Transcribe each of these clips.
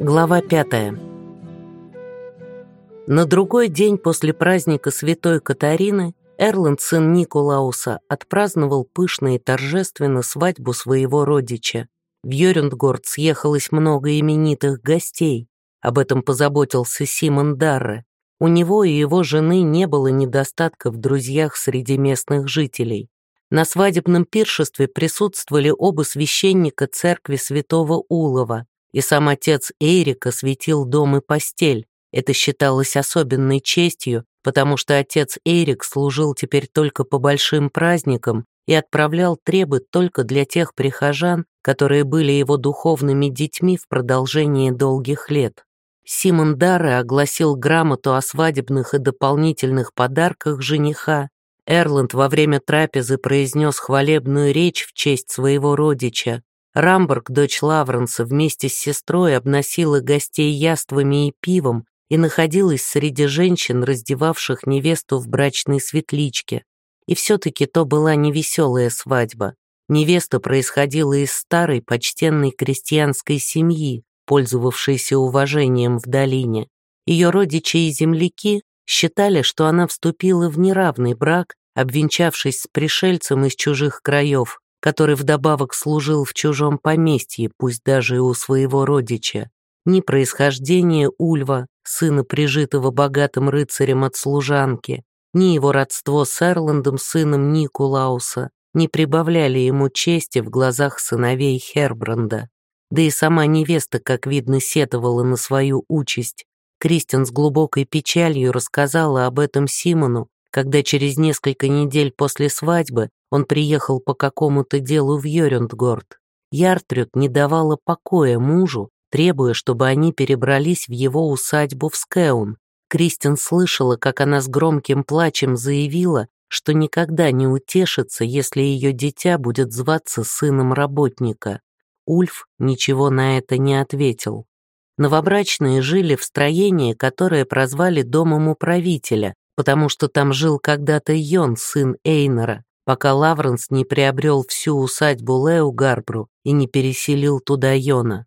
Глава пятая. На другой день после праздника Святой Катарины Эрланд, сын Николауса, отпраздновал пышно и торжественно свадьбу своего родича. В Йорюндгорд съехалось много именитых гостей. Об этом позаботился Симон Дарре. У него и его жены не было недостатка в друзьях среди местных жителей. На свадебном пиршестве присутствовали оба священника церкви святого Улова, и сам отец Эрика светил дом и постель. Это считалось особенной честью, потому что отец Эрик служил теперь только по большим праздникам и отправлял требы только для тех прихожан, которые были его духовными детьми в продолжении долгих лет. Симон Дарре огласил грамоту о свадебных и дополнительных подарках жениха. Эрланд во время трапезы произнес хвалебную речь в честь своего родича. Рамбург, дочь Лавренса, вместе с сестрой обносила гостей яствами и пивом и находилась среди женщин, раздевавших невесту в брачной светличке. И все-таки то была невеселая свадьба. Невеста происходила из старой, почтенной крестьянской семьи, пользовавшейся уважением в долине. Ее родичи и земляки считали, что она вступила в неравный брак, обвенчавшись с пришельцем из чужих краев, который вдобавок служил в чужом поместье, пусть даже и у своего родича. Ни происхождение Ульва, сына прижитого богатым рыцарем от служанки, ни его родство с Эрландом, сыном Никулауса, не прибавляли ему чести в глазах сыновей Хербранда. Да и сама невеста, как видно, сетовала на свою участь. Кристин с глубокой печалью рассказала об этом Симону, когда через несколько недель после свадьбы он приехал по какому-то делу в Йорюндгорд. Яртрюд не давала покоя мужу, требуя, чтобы они перебрались в его усадьбу в Скеун. Кристин слышала, как она с громким плачем заявила, что никогда не утешится, если ее дитя будет зваться сыном работника. Ульф ничего на это не ответил. Новобрачные жили в строении, которое прозвали домом управителя, потому что там жил когда-то Йон, сын Эйнера, пока Лавренс не приобрел всю усадьбу Лео Гарбру и не переселил туда Йона.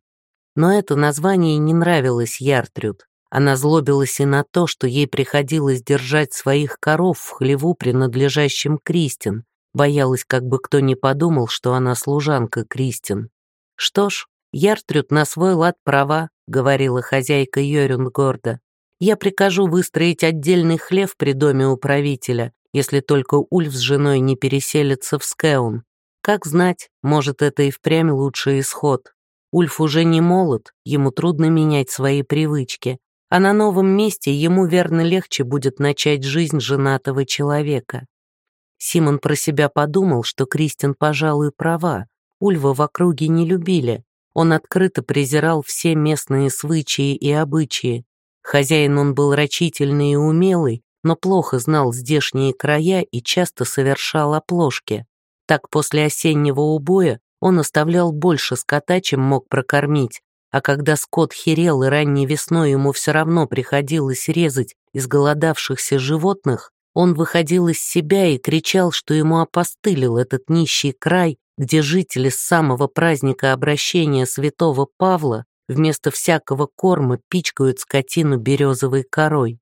Но это название не нравилось Яртрюд. Она злобилась и на то, что ей приходилось держать своих коров в хлеву, принадлежащем Кристин, боялась, как бы кто ни подумал, что она служанка Кристин. «Что ж, Яртрюд на свой лад права», — говорила хозяйка Йорюнгорда. «Я прикажу выстроить отдельный хлев при доме управителя, если только Ульф с женой не переселятся в Скеун. Как знать, может, это и впрямь лучший исход. Ульф уже не молод, ему трудно менять свои привычки, а на новом месте ему верно легче будет начать жизнь женатого человека. Симон про себя подумал, что Кристин, пожалуй, права. Ульва в округе не любили. Он открыто презирал все местные свычаи и обычаи. Хозяин он был рачительный и умелый, но плохо знал здешние края и часто совершал оплошки. Так после осеннего убоя он оставлял больше скота, чем мог прокормить, а когда скот херел и ранней весной ему все равно приходилось резать изголодавшихся животных, он выходил из себя и кричал, что ему опостылил этот нищий край, где жители с самого праздника обращения святого Павла вместо всякого корма пичкают скотину березовой корой.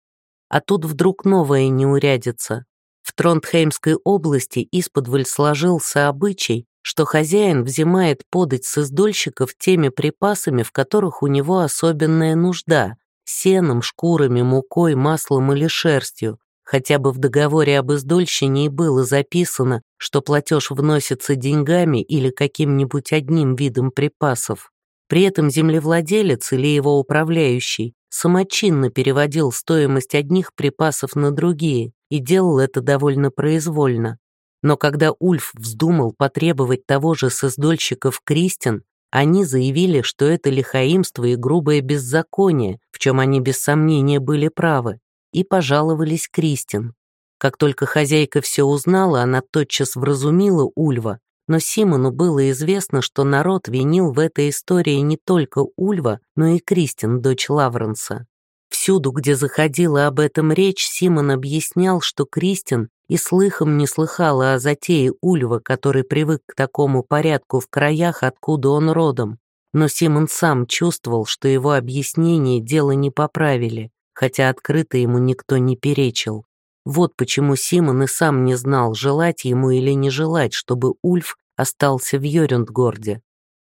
А тут вдруг новая неурядица. В Тронтхеймской области исподволь сложился обычай, что хозяин взимает подать с издольщиков теми припасами, в которых у него особенная нужда — сеном, шкурами, мукой, маслом или шерстью, хотя бы в договоре об издольщине и было записано, что платеж вносится деньгами или каким-нибудь одним видом припасов. При этом землевладелец или его управляющий самочинно переводил стоимость одних припасов на другие и делал это довольно произвольно. Но когда Ульф вздумал потребовать того же с издольщиков Кристин, они заявили, что это лихаимство и грубое беззаконие, в чем они без сомнения были правы, и пожаловались Кристин. Как только хозяйка все узнала, она тотчас вразумила Ульва, но Симону было известно, что народ винил в этой истории не только Ульва, но и Кристин, дочь Лавренса. Всюду, где заходила об этом речь, Симон объяснял, что Кристин и слыхом не слыхала о затее Ульва, который привык к такому порядку в краях, откуда он родом. но Симон сам чувствовал, что его объяснение дело не поправили, хотя открыто ему никто не перечил. Вот почему Симон и сам не знал, желать ему или не желать, чтобы Ульф остался в Йорюндгорде.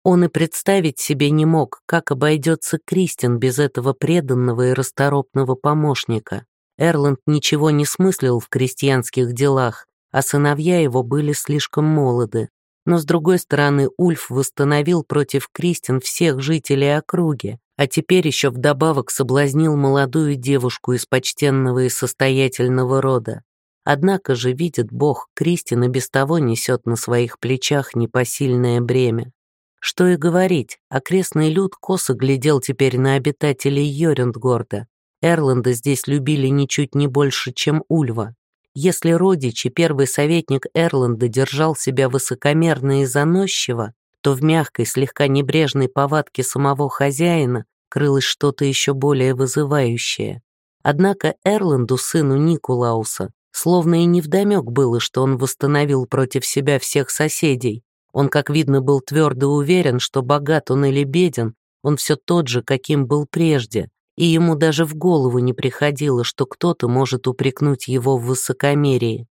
Он и представить себе не мог, как обойдется Кристин без этого преданного и расторопного помощника. Эрланд ничего не смыслил в крестьянских делах, а сыновья его были слишком молоды. Но, с другой стороны, Ульф восстановил против Кристин всех жителей округи, а теперь еще вдобавок соблазнил молодую девушку из почтенного и состоятельного рода. Однако же, видит Бог, Кристин и без того несет на своих плечах непосильное бремя. Что и говорить, окрестный люд косо глядел теперь на обитателей Йорюндгорда. Эрланда здесь любили ничуть не больше, чем Ульва. Если родич и первый советник Эрланда держал себя высокомерно и заносчиво, то в мягкой, слегка небрежной повадке самого хозяина крылось что-то еще более вызывающее. Однако Эрланду, сыну Никулауса, словно и невдомек было, что он восстановил против себя всех соседей. Он, как видно, был твердо уверен, что богат он или беден, он все тот же, каким был прежде, и ему даже в голову не приходило, что кто-то может упрекнуть его в высокомерии.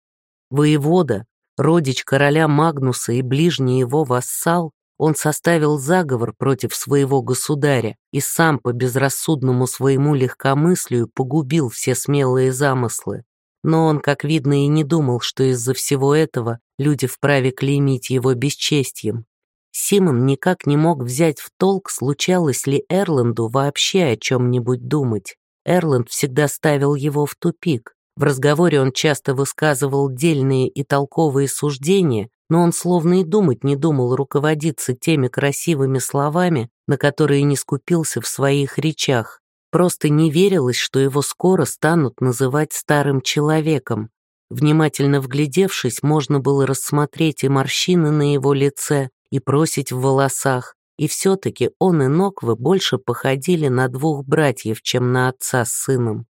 Воевода, родич короля Магнуса и ближний его вассал, он составил заговор против своего государя и сам по безрассудному своему легкомыслию погубил все смелые замыслы. Но он, как видно, и не думал, что из-за всего этого люди вправе клеймить его бесчестьем. Симон никак не мог взять в толк, случалось ли Эрланду вообще о чем-нибудь думать. Эрланд всегда ставил его в тупик. В разговоре он часто высказывал дельные и толковые суждения, но он словно и думать не думал руководиться теми красивыми словами, на которые не скупился в своих речах. Просто не верилось, что его скоро станут называть старым человеком. Внимательно вглядевшись, можно было рассмотреть и морщины на его лице, и просить в волосах, и все-таки он и Ноквы больше походили на двух братьев, чем на отца с сыном.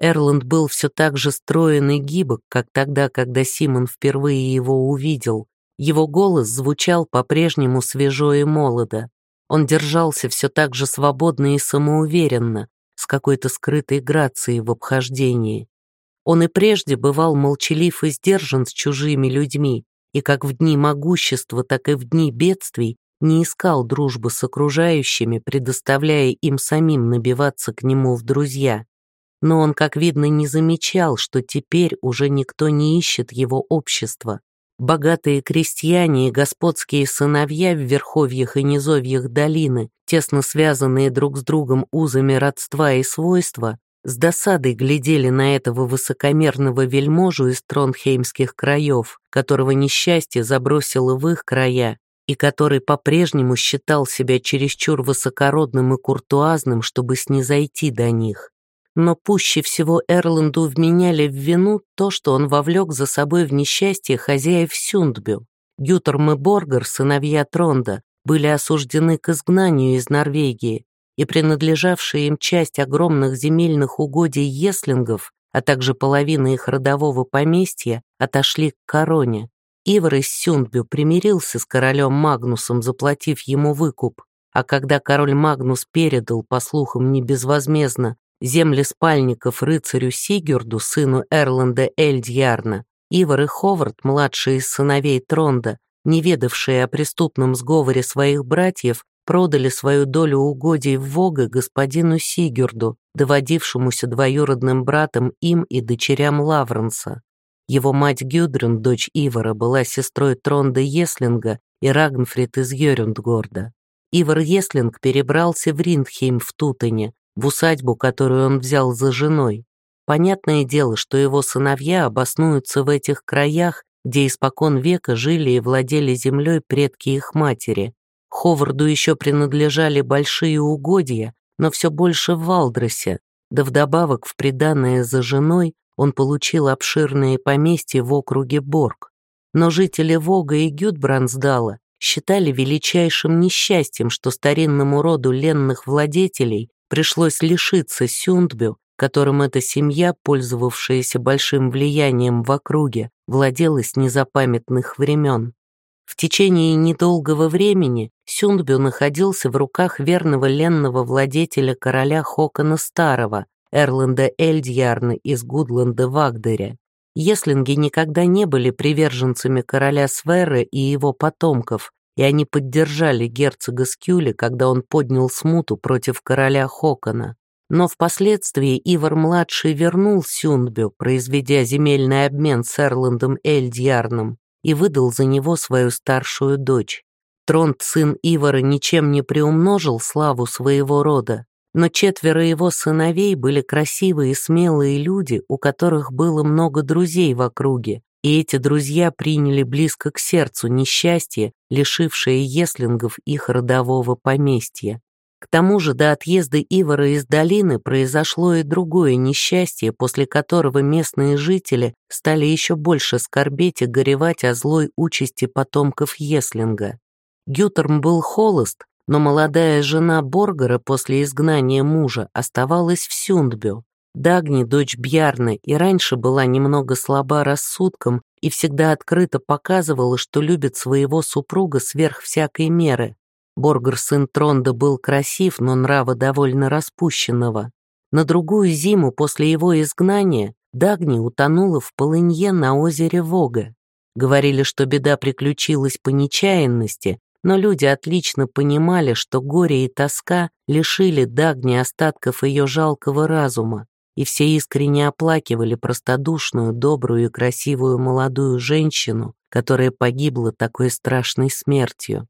Эрланд был все так же строен и гибок, как тогда, когда Симон впервые его увидел. Его голос звучал по-прежнему свежо и молодо. Он держался все так же свободно и самоуверенно, с какой-то скрытой грацией в обхождении. Он и прежде бывал молчалив и сдержан с чужими людьми, и как в дни могущества, так и в дни бедствий не искал дружбы с окружающими, предоставляя им самим набиваться к нему в друзья. Но он, как видно, не замечал, что теперь уже никто не ищет его общества. Богатые крестьяне и господские сыновья в верховьях и низовьях долины, тесно связанные друг с другом узами родства и свойства, с досадой глядели на этого высокомерного вельможу из тронхеймских краев, которого несчастье забросило в их края, и который по-прежнему считал себя чересчур высокородным и куртуазным, чтобы снизойти до них. Но пуще всего Эрланду вменяли в вину то, что он вовлек за собой в несчастье хозяев Сюндбю. Гютерм и Боргер, сыновья Тронда, были осуждены к изгнанию из Норвегии, и принадлежавшая им часть огромных земельных угодий еслингов, а также половина их родового поместья, отошли к короне. Ивар из Сюндбю примирился с королем Магнусом, заплатив ему выкуп, а когда король Магнус передал, по слухам не безвозмездно, земли спальников рыцарю Сигюрду, сыну Эрланда Эльдьярна, Ивар и Ховард, младшие из сыновей Тронда, не ведавшие о преступном сговоре своих братьев, продали свою долю угодий в Вога господину Сигюрду, доводившемуся двоюродным братом им и дочерям Лавренса. Его мать Гюдрин, дочь Ивара, была сестрой Тронда Еслинга и Рагнфрид из Йорюндгорда. Ивар Еслинг перебрался в Риндхейм в Тутене, в усадьбу, которую он взял за женой. Понятное дело, что его сыновья обоснуются в этих краях, где испокон века жили и владели землей предки их матери, Ховарду еще принадлежали большие угодья, но все больше в Валдросе, да вдобавок в приданное за женой он получил обширные поместья в округе Борг. Но жители Вога и Гюдбрансдала считали величайшим несчастьем, что старинному роду ленных владетелей пришлось лишиться Сюндбю, которым эта семья, пользовавшаяся большим влиянием в округе, владела с незапамятных времен. В течение недолгого времени Сюндбю находился в руках верного ленного владетеля короля Хокона Старого, Эрланда Эльдьярна из Гудланда Вагдеря. Еслинги никогда не были приверженцами короля Сверы и его потомков, и они поддержали герцога Скюли, когда он поднял смуту против короля Хокона. Но впоследствии Ивар-младший вернул Сюндбю, произведя земельный обмен с Эрландом Эльдьярном, и выдал за него свою старшую дочь. Тронт, сын Ивара, ничем не приумножил славу своего рода, но четверо его сыновей были красивые и смелые люди, у которых было много друзей в округе, и эти друзья приняли близко к сердцу несчастье, лишившее еслингов их родового поместья. К тому же до отъезда Ивара из долины произошло и другое несчастье, после которого местные жители стали еще больше скорбеть и горевать о злой участи потомков Еслинга. Гютерм был холост, но молодая жена Боргера после изгнания мужа оставалась в Сюндбю. Дагни, дочь Бьярны, и раньше была немного слаба рассудком и всегда открыто показывала, что любит своего супруга сверх всякой меры. Боргер, сын Тронда, был красив, но нрава довольно распущенного. На другую зиму после его изгнания Дагни утонула в полынье на озере Вога. Говорили, что беда приключилась по нечаянности, но люди отлично понимали, что горе и тоска лишили Дагни остатков ее жалкого разума, и все искренне оплакивали простодушную, добрую и красивую молодую женщину, которая погибла такой страшной смертью.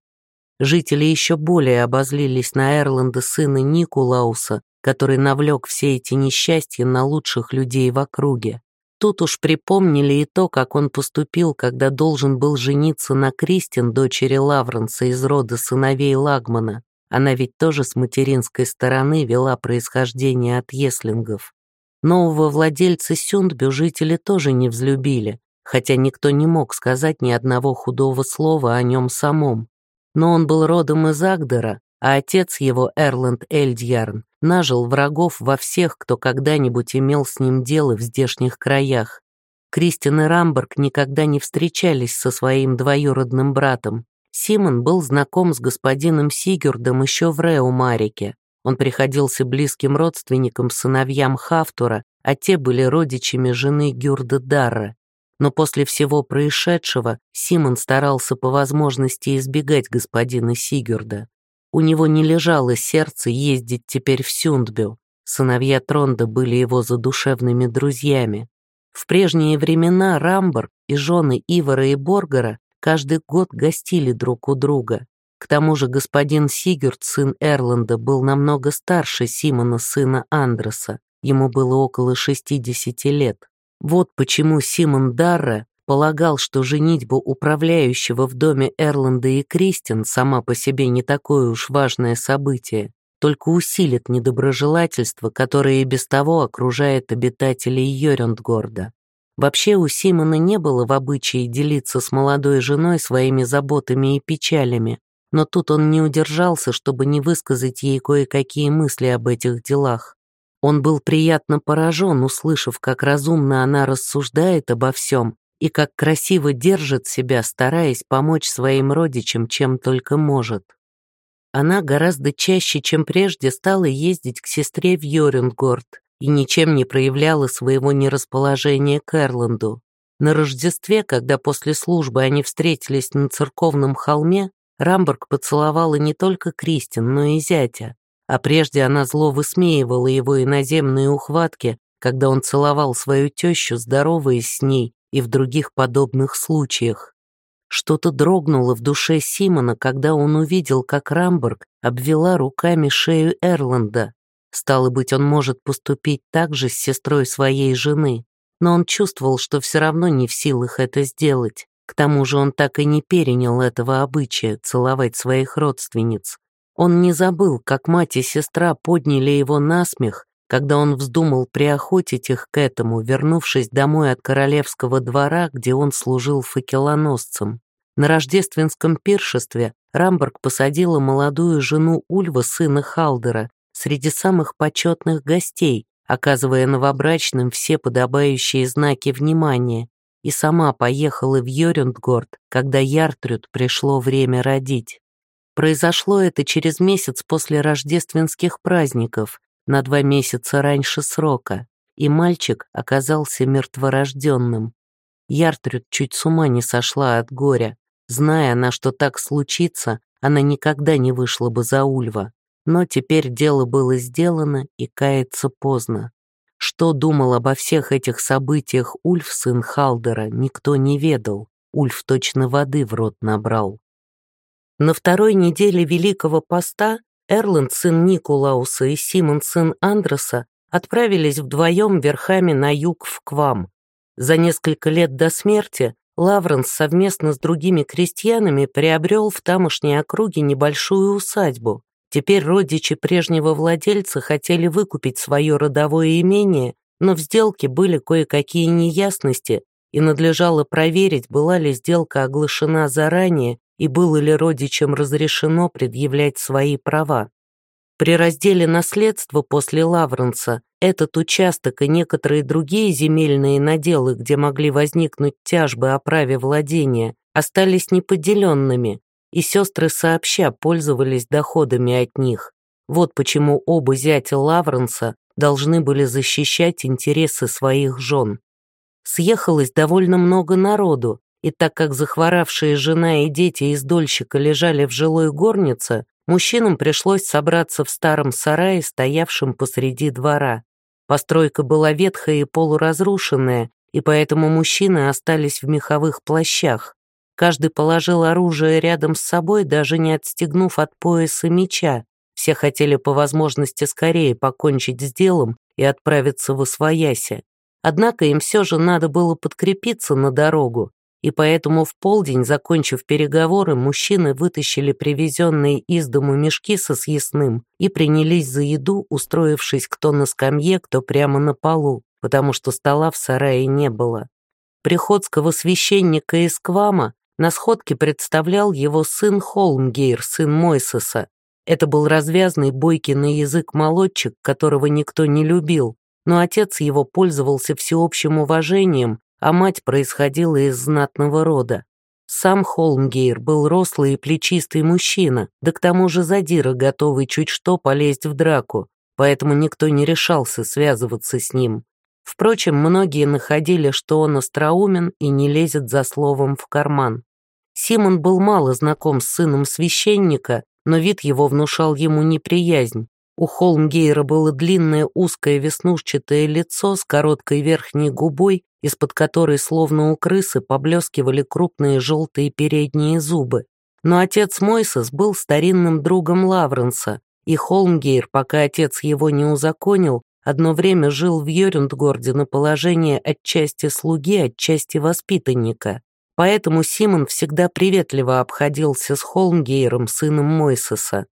Жители еще более обозлились на Эрланда сына Никулауса, который навлек все эти несчастья на лучших людей в округе. Тут уж припомнили и то, как он поступил, когда должен был жениться на Кристин, дочери Лавренса из рода сыновей Лагмана. Она ведь тоже с материнской стороны вела происхождение от еслингов. Нового владельца Сюндбю жители тоже не взлюбили, хотя никто не мог сказать ни одного худого слова о нем самом. Но он был родом из Агдера, а отец его, Эрланд Эльдьярн, нажил врагов во всех, кто когда-нибудь имел с ним дело в здешних краях. Кристин и Рамберг никогда не встречались со своим двоюродным братом. Симон был знаком с господином Сигюрдом еще в Реумарике. Он приходился близким родственником сыновьям Хафтура, а те были родичами жены Гюрда Дарра. Но после всего происшедшего Симон старался по возможности избегать господина Сигюрда. У него не лежало сердце ездить теперь в Сюндбю. Сыновья Тронда были его задушевными друзьями. В прежние времена Рамбор и жены Ивара и Боргара каждый год гостили друг у друга. К тому же господин Сигурд, сын Эрланда, был намного старше Симона, сына Андреса. Ему было около 60 лет. Вот почему Симон Дарра полагал, что женитьба управляющего в доме Эрланда и Кристин сама по себе не такое уж важное событие, только усилит недоброжелательство, которое и без того окружает обитателей Йорюндгорда. Вообще у Симона не было в обычае делиться с молодой женой своими заботами и печалями, но тут он не удержался, чтобы не высказать ей кое-какие мысли об этих делах. Он был приятно поражен, услышав, как разумно она рассуждает обо всем и как красиво держит себя, стараясь помочь своим родичам, чем только может. Она гораздо чаще, чем прежде, стала ездить к сестре в Йорюнгорд и ничем не проявляла своего нерасположения к Эрланду. На Рождестве, когда после службы они встретились на церковном холме, Рамберг поцеловала не только Кристин, но и зятя, а прежде она зло высмеивала его иноземные ухватки, когда он целовал свою тещу, здороваясь с ней и в других подобных случаях. Что-то дрогнуло в душе Симона, когда он увидел, как Рамберг обвела руками шею Эрланда. Стало быть, он может поступить так же с сестрой своей жены, но он чувствовал, что все равно не в силах это сделать. К тому же он так и не перенял этого обычая целовать своих родственниц. Он не забыл, как мать и сестра подняли его на смех, когда он вздумал приохотить их к этому, вернувшись домой от королевского двора, где он служил факелоносцем. На рождественском пиршестве Рамберг посадила молодую жену Ульва, сына Халдера, среди самых почетных гостей, оказывая новобрачным все подобающие знаки внимания, и сама поехала в Йорюндгорд, когда Яртрюд пришло время родить. Произошло это через месяц после рождественских праздников, на два месяца раньше срока, и мальчик оказался мертворожденным. Яртрюд чуть с ума не сошла от горя. Зная она, что так случится, она никогда не вышла бы за Ульва. Но теперь дело было сделано, и каяться поздно. Что думал обо всех этих событиях Ульф, сын Халдера, никто не ведал. Ульф точно воды в рот набрал. На второй неделе Великого Поста Эрланд, сын Никулауса, и Симон, сын Андреса, отправились вдвоем верхами на юг в Квам. За несколько лет до смерти Лавренс совместно с другими крестьянами приобрел в тамошней округе небольшую усадьбу. Теперь родичи прежнего владельца хотели выкупить свое родовое имение, но в сделке были кое-какие неясности, и надлежало проверить, была ли сделка оглашена заранее и было ли родичам разрешено предъявлять свои права. При разделе наследства после Лавренса этот участок и некоторые другие земельные наделы, где могли возникнуть тяжбы о праве владения, остались неподеленными, и сестры сообща пользовались доходами от них. Вот почему оба зятя Лавренса должны были защищать интересы своих жен. Съехалось довольно много народу, и так как захворавшие жена и дети из дольщика лежали в жилой горнице, мужчинам пришлось собраться в старом сарае, стоявшем посреди двора. Постройка была ветхая и полуразрушенная, и поэтому мужчины остались в меховых плащах. Каждый положил оружие рядом с собой, даже не отстегнув от пояса меча. Все хотели по возможности скорее покончить с делом и отправиться в Освояси. Однако им все же надо было подкрепиться на дорогу, и поэтому в полдень, закончив переговоры, мужчины вытащили привезенные из дому мешки со съестным и принялись за еду, устроившись кто на скамье, кто прямо на полу, потому что стола в сарае не было. Приходского священника из Квама на сходке представлял его сын Холмгейр, сын Мойсеса. Это был развязный, бойкий на язык молодчик, которого никто не любил, но отец его пользовался всеобщим уважением, а мать происходила из знатного рода. Сам Холмгейр был рослый и плечистый мужчина, да к тому же задира, готовый чуть что полезть в драку, поэтому никто не решался связываться с ним. Впрочем, многие находили, что он остроумен и не лезет за словом в карман. Симон был мало знаком с сыном священника, но вид его внушал ему неприязнь. У Холмгейра было длинное узкое веснушчатое лицо с короткой верхней губой, из-под которой, словно у крысы, поблескивали крупные желтые передние зубы. Но отец Мойсес был старинным другом Лавренса, и Холмгейр, пока отец его не узаконил, одно время жил в Йорюндгорде на положение отчасти слуги, отчасти воспитанника. Поэтому Симон всегда приветливо обходился с Холмгейром, сыном Мойсеса.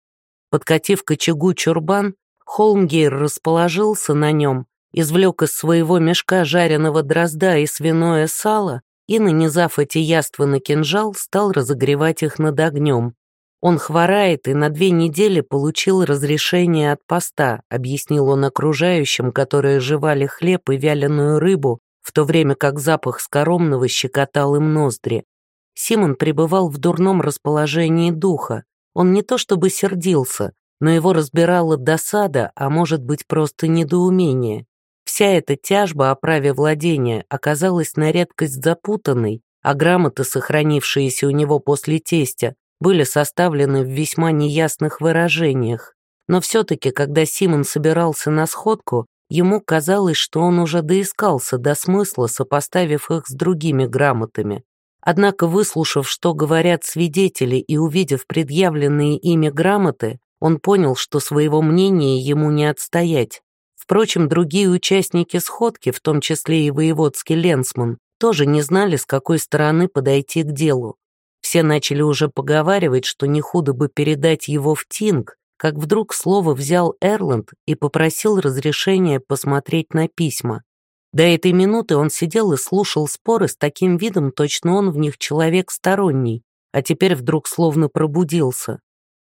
Подкатив к очагу чурбан, Холмгейр расположился на нем, извлек из своего мешка жареного дрозда и свиное сало и, нанизав эти яства на кинжал, стал разогревать их над огнем. Он хворает и на две недели получил разрешение от поста, объяснил он окружающим, которые жевали хлеб и вяленую рыбу, в то время как запах скоромного щекотал им ноздри. Симон пребывал в дурном расположении духа. Он не то чтобы сердился, но его разбирала досада, а может быть просто недоумение. Вся эта тяжба о праве владения оказалась на редкость запутанной, а грамоты, сохранившиеся у него после тестя, были составлены в весьма неясных выражениях. Но все-таки, когда Симон собирался на сходку, Ему казалось, что он уже доискался до смысла, сопоставив их с другими грамотами. Однако, выслушав, что говорят свидетели и увидев предъявленные ими грамоты, он понял, что своего мнения ему не отстоять. Впрочем, другие участники сходки, в том числе и воеводский Ленсман, тоже не знали, с какой стороны подойти к делу. Все начали уже поговаривать, что не худо бы передать его в Тинг, как вдруг слово взял Эрланд и попросил разрешения посмотреть на письма. До этой минуты он сидел и слушал споры с таким видом, точно он в них человек сторонний, а теперь вдруг словно пробудился.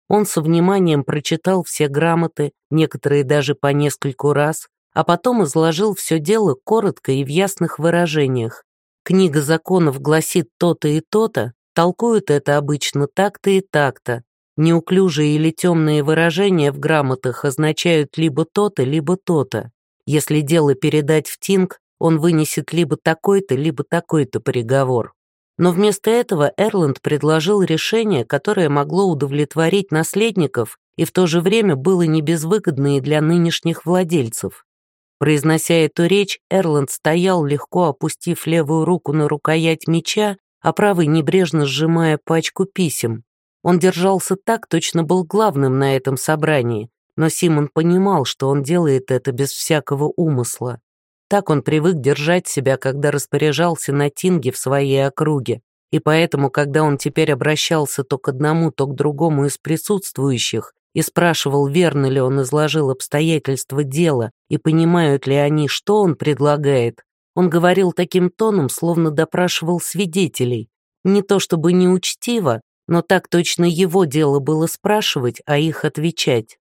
Он со вниманием прочитал все грамоты, некоторые даже по нескольку раз, а потом изложил все дело коротко и в ясных выражениях. Книга законов гласит то-то и то-то, толкуют это обычно так-то и так-то. Неуклюжие или темные выражения в грамотах означают либо то-то, либо то-то. Если дело передать в Тинг, он вынесет либо такой-то, либо такой-то приговор. Но вместо этого Эрланд предложил решение, которое могло удовлетворить наследников и в то же время было не безвыгодно и для нынешних владельцев. Произнося эту речь, Эрланд стоял, легко опустив левую руку на рукоять меча, а правой небрежно сжимая пачку писем. Он держался так, точно был главным на этом собрании, но Симон понимал, что он делает это без всякого умысла. Так он привык держать себя, когда распоряжался на Тинге в своей округе, и поэтому, когда он теперь обращался то к одному, то к другому из присутствующих и спрашивал, верно ли он изложил обстоятельства дела и понимают ли они, что он предлагает, он говорил таким тоном, словно допрашивал свидетелей. Не то чтобы неучтиво, но так точно его дело было спрашивать, а их отвечать.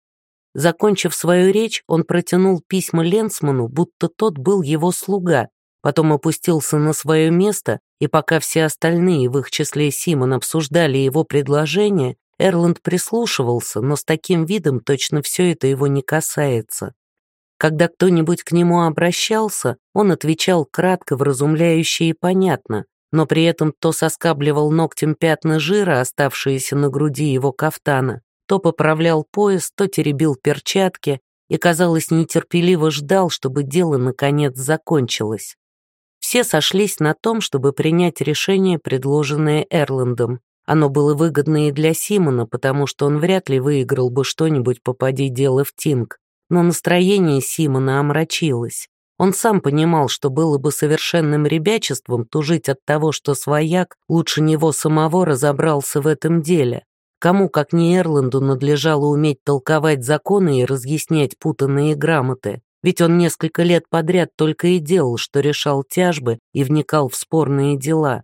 Закончив свою речь, он протянул письма Ленсману, будто тот был его слуга, потом опустился на свое место, и пока все остальные, в их числе Симон, обсуждали его предложение, Эрланд прислушивался, но с таким видом точно все это его не касается. Когда кто-нибудь к нему обращался, он отвечал кратко, вразумляюще и понятно, но при этом то соскабливал ногтем пятна жира, оставшиеся на груди его кафтана, то поправлял пояс, то теребил перчатки и, казалось, нетерпеливо ждал, чтобы дело наконец закончилось. Все сошлись на том, чтобы принять решение, предложенное Эрландом. Оно было выгодно и для Симона, потому что он вряд ли выиграл бы что-нибудь, попади дело в Тинг. Но настроение Симона омрачилось. Он сам понимал, что было бы совершенным ребячеством тужить от того, что свояк лучше него самого разобрался в этом деле. Кому, как не Эрланду, надлежало уметь толковать законы и разъяснять путанные грамоты, ведь он несколько лет подряд только и делал, что решал тяжбы и вникал в спорные дела.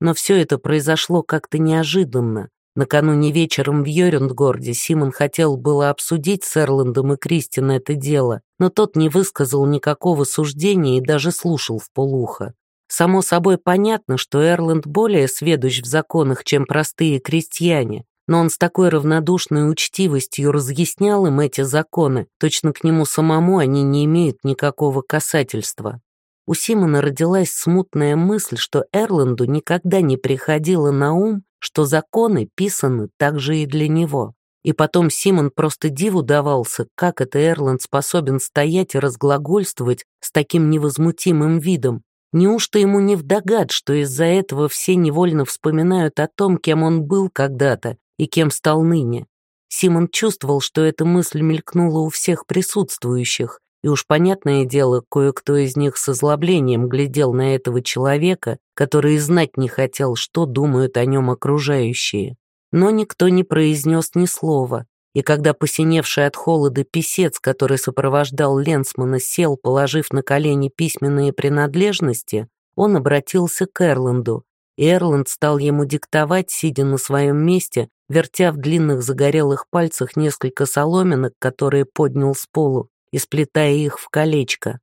Но все это произошло как-то неожиданно. Накануне вечером в Йорюндгорде Симон хотел было обсудить с Эрландом и Кристин это дело, но тот не высказал никакого суждения и даже слушал в полухо. Само собой понятно, что Эрланд более сведущ в законах, чем простые крестьяне, но он с такой равнодушной учтивостью разъяснял им эти законы, точно к нему самому они не имеют никакого касательства. У Симона родилась смутная мысль, что Эрланду никогда не приходило на ум, что законы писаны также и для него. И потом Симон просто диву давался, как это Эрланд способен стоять и разглагольствовать с таким невозмутимым видом. Неужто ему не вдогад, что из-за этого все невольно вспоминают о том, кем он был когда-то, и кем стал ныне. Симон чувствовал, что эта мысль мелькнула у всех присутствующих, и уж понятное дело, кое-кто из них с озлоблением глядел на этого человека, который знать не хотел, что думают о нем окружающие. Но никто не произнес ни слова, и когда посиневший от холода писец, который сопровождал Ленсмана, сел, положив на колени письменные принадлежности, он обратился к Эрланду, и Эрланд стал ему диктовать, сидя на своем месте, вертя в длинных загорелых пальцах несколько соломинок, которые поднял с полу, и сплетая их в колечко.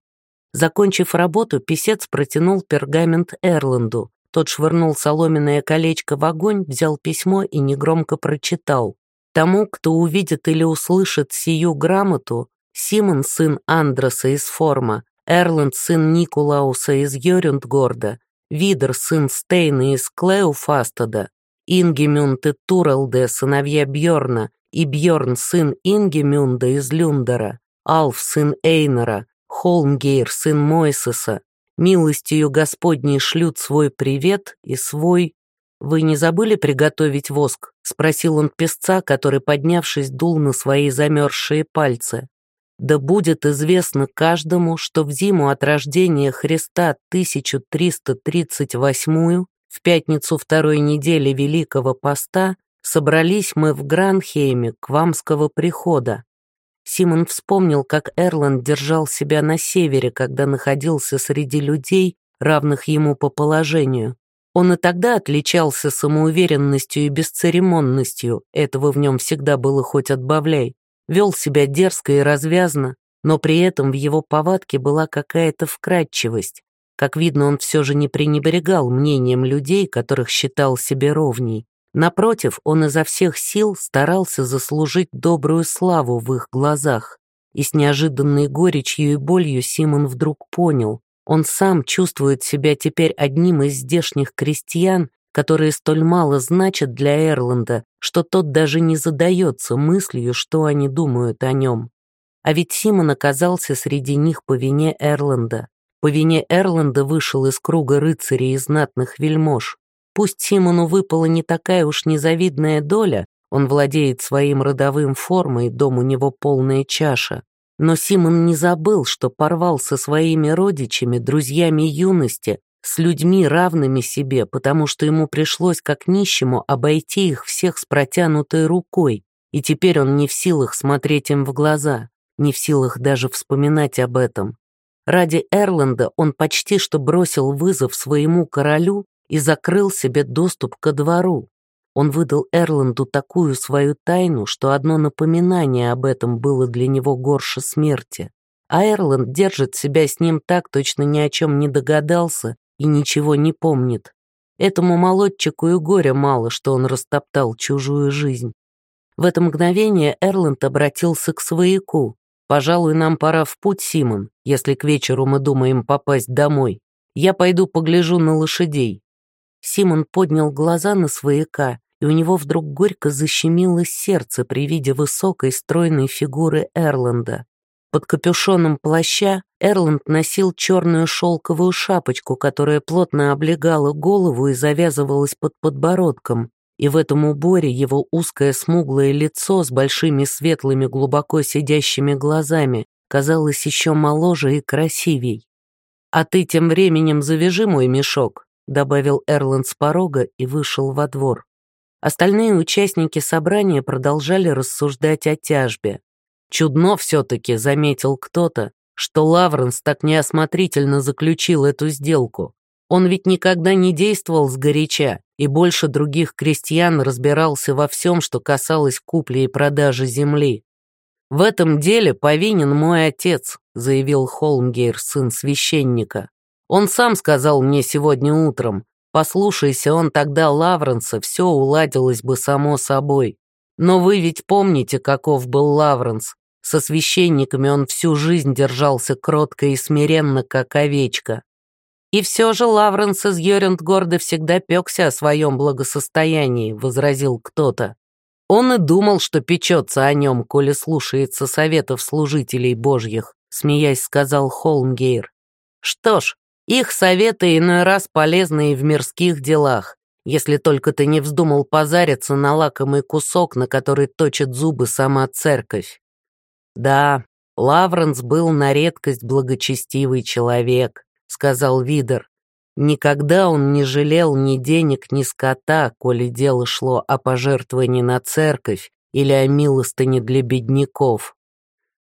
Закончив работу, писец протянул пергамент Эрланду. Тот швырнул соломенное колечко в огонь, взял письмо и негромко прочитал. Тому, кто увидит или услышит сию грамоту, Симон, сын Андроса из Форма, Эрланд, сын Никулауса из Йорюндгорда, Видер, сын Стейна из Клеуфастада, Ингемюнд и Туралде, сыновья Бьорна, и Бьорн, сын Ингемюнда из Люндера, Алф, сын Эйнора, Холмгейр, сын Мойсеса, милостью Господней шлют свой привет и свой... «Вы не забыли приготовить воск?» — спросил он песца, который, поднявшись, дул на свои замерзшие пальцы. «Да будет известно каждому, что в зиму от рождения Христа 1338 в пятницу второй недели Великого Поста собрались мы в Гранхейме к Вамского прихода. Симон вспомнил, как Эрланд держал себя на севере, когда находился среди людей, равных ему по положению. Он и тогда отличался самоуверенностью и бесцеремонностью, этого в нем всегда было хоть отбавляй. Вел себя дерзко и развязно, но при этом в его повадке была какая-то вкрадчивость. Как видно, он все же не пренебрегал мнением людей, которых считал себе ровней. Напротив, он изо всех сил старался заслужить добрую славу в их глазах. И с неожиданной горечью и болью Симон вдруг понял, он сам чувствует себя теперь одним из здешних крестьян, которые столь мало значат для Эрланда, что тот даже не задается мыслью, что они думают о нем. А ведь Симон оказался среди них по вине Эрланда. По вине Эрланда вышел из круга рыцарей и знатных вельмож. Пусть Симону выпала не такая уж незавидная доля, он владеет своим родовым формой, дом у него полная чаша. Но Симон не забыл, что порвал со своими родичами, друзьями юности, с людьми, равными себе, потому что ему пришлось как нищему обойти их всех с протянутой рукой, и теперь он не в силах смотреть им в глаза, не в силах даже вспоминать об этом. Ради Эрланда он почти что бросил вызов своему королю и закрыл себе доступ ко двору. Он выдал Эрланду такую свою тайну, что одно напоминание об этом было для него горше смерти. А Эрланд держит себя с ним так, точно ни о чем не догадался и ничего не помнит. Этому молодчику и горя мало, что он растоптал чужую жизнь. В это мгновение Эрланд обратился к свояку. «Пожалуй, нам пора в путь, Симон, если к вечеру мы думаем попасть домой. Я пойду погляжу на лошадей». Симон поднял глаза на свояка, и у него вдруг горько защемило сердце при виде высокой стройной фигуры Эрланда. Под капюшоном плаща Эрланд носил черную шелковую шапочку, которая плотно облегала голову и завязывалась под подбородком, и в этом уборе его узкое смуглое лицо с большими светлыми глубоко сидящими глазами казалось еще моложе и красивей. «А ты тем временем завяжи мой мешок», — добавил Эрланд с порога и вышел во двор. Остальные участники собрания продолжали рассуждать о тяжбе. Чудно все-таки, заметил кто-то, что Лавренс так неосмотрительно заключил эту сделку. Он ведь никогда не действовал сгоряча и больше других крестьян разбирался во всем, что касалось купли и продажи земли. «В этом деле повинен мой отец», — заявил Холмгейр, сын священника. «Он сам сказал мне сегодня утром, послушайся он тогда Лавренса, все уладилось бы само собой. Но вы ведь помните, каков был Лавренс. Со священниками он всю жизнь держался кротко и смиренно, как овечка. И все же Лавренс из Йорентгорда всегда пекся о своем благосостоянии, возразил кто-то. Он и думал, что печется о нем, коли слушается советов служителей божьих, смеясь сказал Холмгейр. Что ж, их советы иной раз полезны и в мирских делах, если только ты не вздумал позариться на лакомый кусок, на который точит зубы сама церковь. «Да, Лавренс был на редкость благочестивый человек», — сказал Видер. «Никогда он не жалел ни денег, ни скота, коли дело шло о пожертвовании на церковь или о милостыне для бедняков».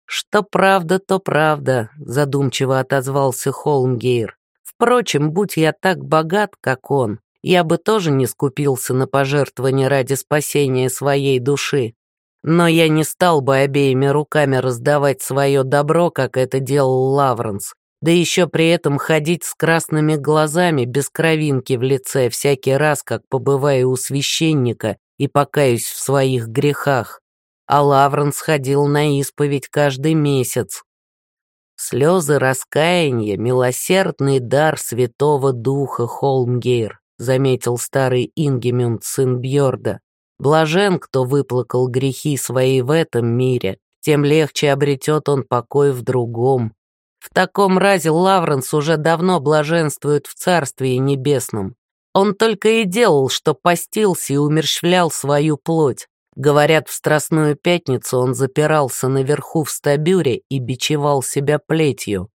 «Что правда, то правда», — задумчиво отозвался Холмгейр. «Впрочем, будь я так богат, как он, я бы тоже не скупился на пожертвование ради спасения своей души. Но я не стал бы обеими руками раздавать свое добро, как это делал Лавренс, да еще при этом ходить с красными глазами, без кровинки в лице, всякий раз, как побываю у священника и покаюсь в своих грехах. А Лавренс ходил на исповедь каждый месяц. Слезы раскаяния, милосердный дар Святого Духа Холмгейр, заметил старый Ингемюнд, сын Бьорда. Блажен, кто выплакал грехи свои в этом мире, тем легче обретет он покой в другом. В таком разе Лавренс уже давно блаженствует в Царстве Небесном. Он только и делал, что постился и умерщвлял свою плоть. Говорят, в Страстную Пятницу он запирался наверху в стабюре и бичевал себя плетью.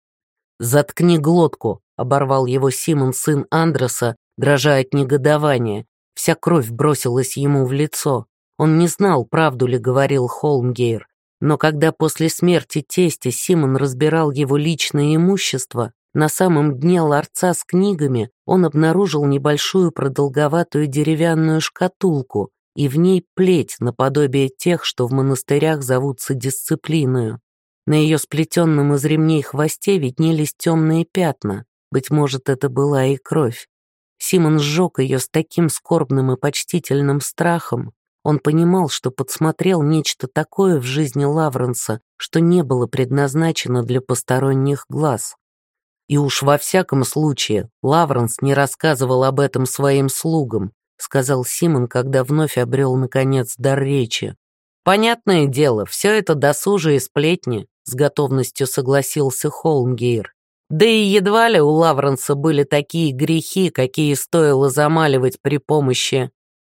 «Заткни глотку», — оборвал его Симон, сын Андреса, дрожа от негодования. Вся кровь бросилась ему в лицо. Он не знал, правду ли говорил Холмгейр, но когда после смерти тестя Симон разбирал его личное имущество, на самом дне ларца с книгами он обнаружил небольшую продолговатую деревянную шкатулку и в ней плеть наподобие тех, что в монастырях зовутся дисциплиною. На ее сплетенном из ремней хвосте виднелись темные пятна. Быть может, это была и кровь. Симон сжег ее с таким скорбным и почтительным страхом. Он понимал, что подсмотрел нечто такое в жизни Лавренса, что не было предназначено для посторонних глаз. И уж во всяком случае Лавренс не рассказывал об этом своим слугам, сказал Симон, когда вновь обрел, наконец, дар речи. «Понятное дело, все это досужие сплетни», — с готовностью согласился Холмгейр. «Да и едва ли у Лавренса были такие грехи, какие стоило замаливать при помощи...»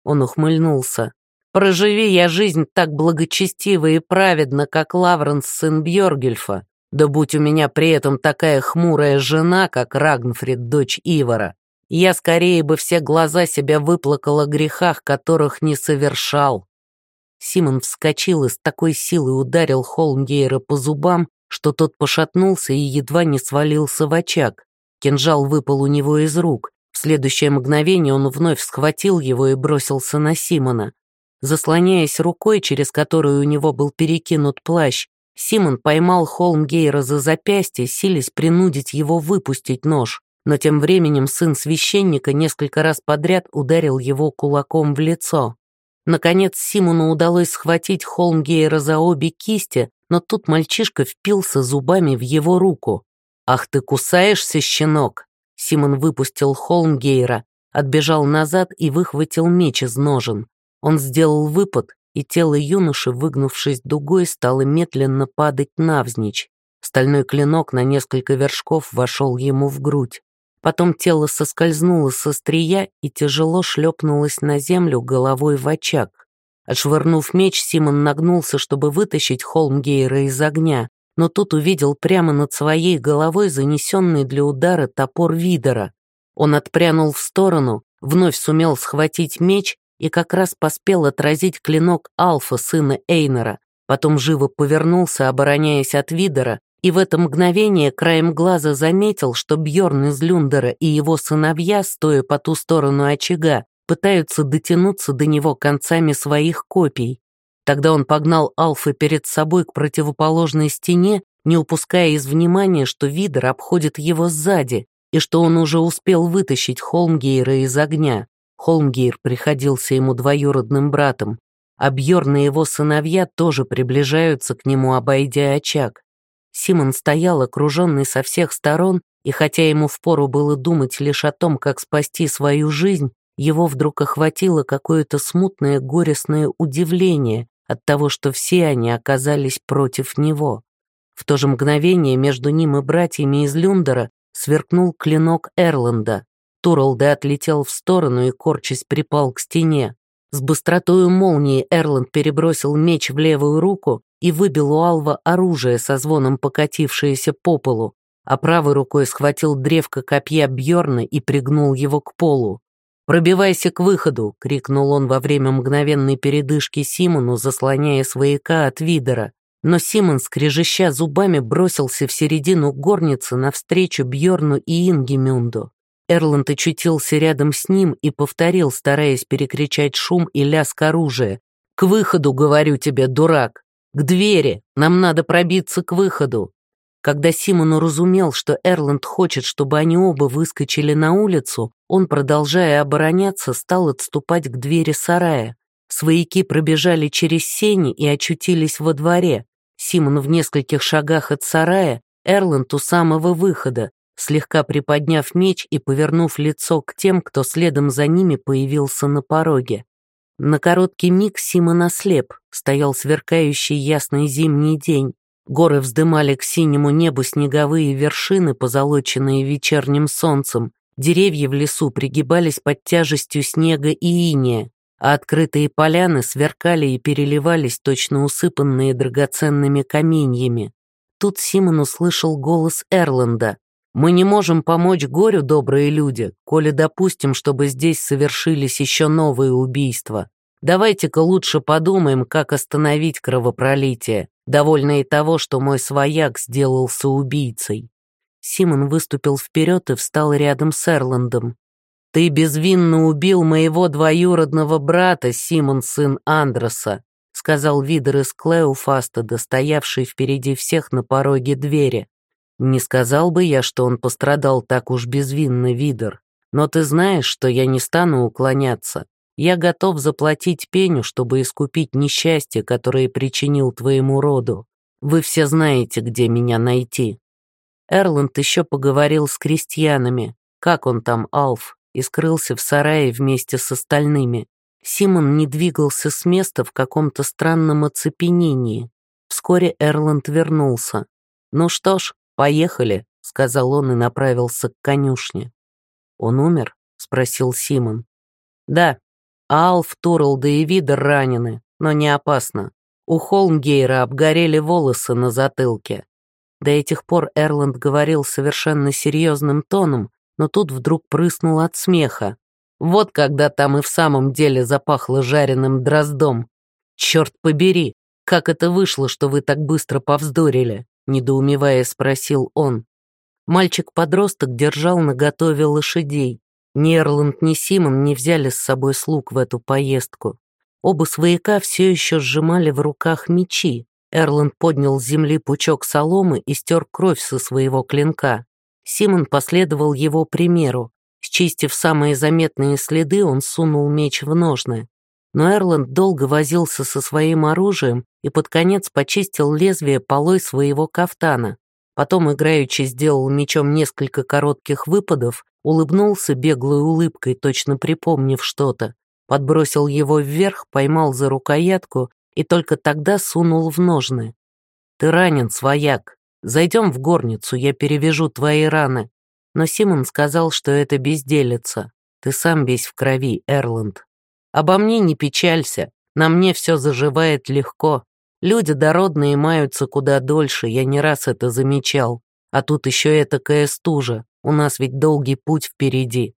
Он ухмыльнулся. «Проживи я жизнь так благочестиво и праведно, как Лавренс, сын Бьоргельфа, да будь у меня при этом такая хмурая жена, как Рагнфрид, дочь Ивара, я скорее бы все глаза себя выплакала о грехах, которых не совершал. Симон вскочил и с такой силой ударил Холмгейра по зубам, что тот пошатнулся и едва не свалился в очаг. Кинжал выпал у него из рук. В следующее мгновение он вновь схватил его и бросился на Симона. Заслоняясь рукой, через которую у него был перекинут плащ, Симон поймал Холмгейра за запястье, силясь принудить его выпустить нож, но тем временем сын священника несколько раз подряд ударил его кулаком в лицо. Наконец Симону удалось схватить Холмгейра за обе кисти, но тут мальчишка впился зубами в его руку. «Ах ты кусаешься, щенок!» Симон выпустил Холмгейра, отбежал назад и выхватил меч из ножен. Он сделал выпад, и тело юноши, выгнувшись дугой, стало медленно падать навзничь. Стальной клинок на несколько вершков вошел ему в грудь. Потом тело соскользнуло со стрия и тяжело шлепнулось на землю головой в очаг. Отшвырнув меч, Симон нагнулся, чтобы вытащить Холмгейра из огня, но тут увидел прямо над своей головой занесенный для удара топор Видера. Он отпрянул в сторону, вновь сумел схватить меч и как раз поспел отразить клинок Алфа, сына Эйнера. Потом живо повернулся, обороняясь от Видера, и в это мгновение краем глаза заметил, что Бьорн из Люндера и его сыновья, стоя по ту сторону очага, пытаются дотянуться до него концами своих копий. Тогда он погнал Алфы перед собой к противоположной стене, не упуская из внимания, что Видер обходит его сзади, и что он уже успел вытащить Холмгейра из огня. Холмгейр приходился ему двоюродным братом, а Бьорн и его сыновья тоже приближаются к нему, обойдя очаг. Симон стоял, окруженный со всех сторон, и хотя ему впору было думать лишь о том, как спасти свою жизнь, его вдруг охватило какое-то смутное горестное удивление от того, что все они оказались против него. В то же мгновение между ним и братьями из Люндера сверкнул клинок Эрланда. Туралде отлетел в сторону и, корчась, припал к стене. С быстротой молнии Эрланд перебросил меч в левую руку и выбил у Алва оружие со звоном покатившееся по полу, а правой рукой схватил древко копья Бьорна и пригнул его к полу. «Пробивайся к выходу!» — крикнул он во время мгновенной передышки Симону, заслоняя свояка от Видера. Но Симон, скрежеща зубами, бросился в середину горницы навстречу Бьорну и Ингемюнду. Эрланд очутился рядом с ним и повторил, стараясь перекричать шум и лязг оружия. «К выходу, говорю тебе, дурак! К двери! Нам надо пробиться к выходу!» Когда Симон уразумел, что Эрланд хочет, чтобы они оба выскочили на улицу, он, продолжая обороняться, стал отступать к двери сарая. Свояки пробежали через сени и очутились во дворе. Симон в нескольких шагах от сарая, Эрланд у самого выхода, слегка приподняв меч и повернув лицо к тем, кто следом за ними появился на пороге. На короткий миг Симон ослеп, стоял сверкающий ясный зимний день. Горы вздымали к синему небу снеговые вершины, позолоченные вечерним солнцем. Деревья в лесу пригибались под тяжестью снега и иния, а открытые поляны сверкали и переливались, точно усыпанные драгоценными каменьями. Тут Симон услышал голос Эрланда. «Мы не можем помочь горю, добрые люди, коли допустим, чтобы здесь совершились еще новые убийства. Давайте-ка лучше подумаем, как остановить кровопролитие, довольные того, что мой свояк сделался убийцей». Симон выступил вперед и встал рядом с Эрландом. «Ты безвинно убил моего двоюродного брата, Симон, сын Андроса», сказал Видер из Клеуфаста, достоявший впереди всех на пороге двери. Не сказал бы я, что он пострадал так уж безвинно, Видер. Но ты знаешь, что я не стану уклоняться. Я готов заплатить пеню, чтобы искупить несчастье, которое причинил твоему роду. Вы все знаете, где меня найти». Эрланд еще поговорил с крестьянами, как он там, Алф, и скрылся в сарае вместе с остальными. Симон не двигался с места в каком-то странном оцепенении. Вскоре Эрланд вернулся. «Ну что ж, поехали», — сказал он и направился к конюшне. «Он умер?» — спросил Симон. «Да, Алф, Турлда и Видер ранены, но не опасно. У Холмгейра обгорели волосы на затылке. До этих пор Эрланд говорил совершенно серьезным тоном, но тут вдруг прыснул от смеха. Вот когда там и в самом деле запахло жареным дроздом. «Черт побери, как это вышло, что вы так быстро повздорили?» Недоумевая спросил он. Мальчик-подросток держал наготове лошадей. Ни Эрланд, ни Симон не взяли с собой слуг в эту поездку. Оба свояка все еще сжимали в руках мечи. Эрланд поднял с земли пучок соломы и стер кровь со своего клинка. Симон последовал его примеру. Счистив самые заметные следы, он сунул меч в ножны. Но Эрланд долго возился со своим оружием и под конец почистил лезвие полой своего кафтана. Потом играючи сделал мечом несколько коротких выпадов улыбнулся беглой улыбкой, точно припомнив что-то, подбросил его вверх, поймал за рукоятку и только тогда сунул в ножны. «Ты ранен, свояк. Зайдем в горницу, я перевяжу твои раны». Но Симон сказал, что это безделица. Ты сам весь в крови, Эрланд. Обо мне не печалься, на мне все заживает легко. Люди дородные маются куда дольше, я не раз это замечал. А тут еще этакая стужа. У нас ведь долгий путь впереди».